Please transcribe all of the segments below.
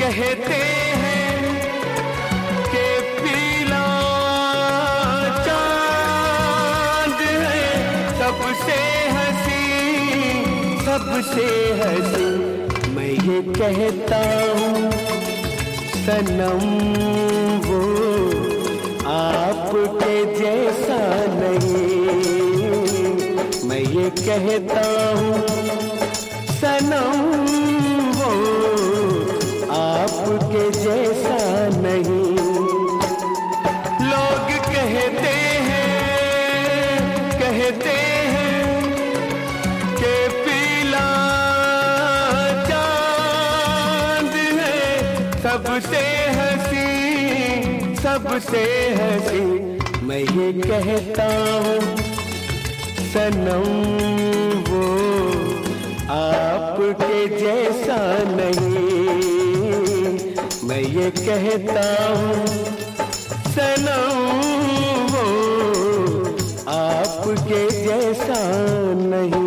कहते सबसे हसी। मैं ये कहता हूँ, सनम वो आपके जैसा नहीं। मैं ये कहता हूँ, सनम वो आपके जैसा नहीं। लोग कहते हैं कहते हैं सबसे हँसी सबसे हँसी। मैं ये कहता हूँ, सनम वो आपके जैसा नहीं। मैं ये कहता हूँ, सनम वो आपके जैसा नहीं।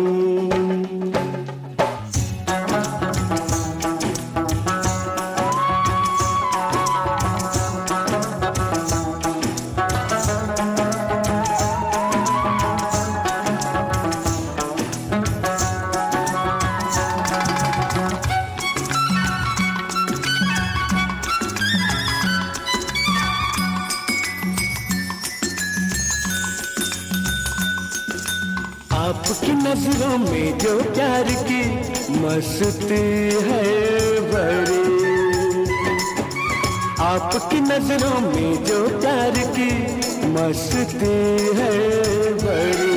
नज़रों में जो प्यार की मस्ती है भरी आपकी नज़रों में जो प्यार की मस्ती है भरी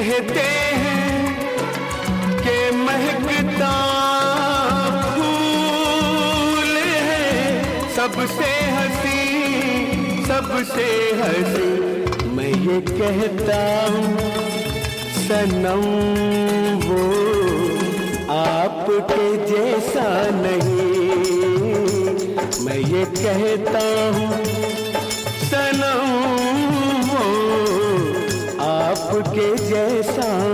कहते हैं कि महकता फूल है। सबसे हँसी, सबसे हसी। मैं ये कहता हूँ, सनम वो आपके जैसा नहीं। मैं ये कहता हूँ जैसा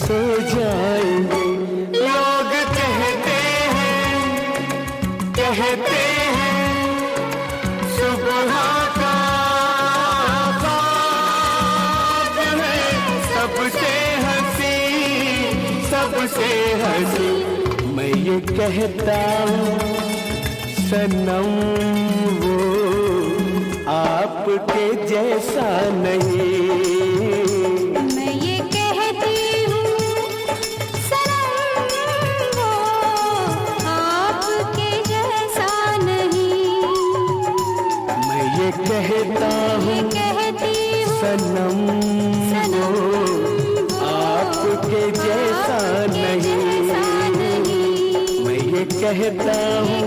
सो जाएँगे। लोग कहते हैं कहते हैं, सुबह का सबसे हँसी सबसे हँसी। मैं ये कहता हूँ, सनम वो आपके जैसा नहीं। ये कहता हूँ कहती सनम आपके जैसा नहीं। मैं ये कहता हूँ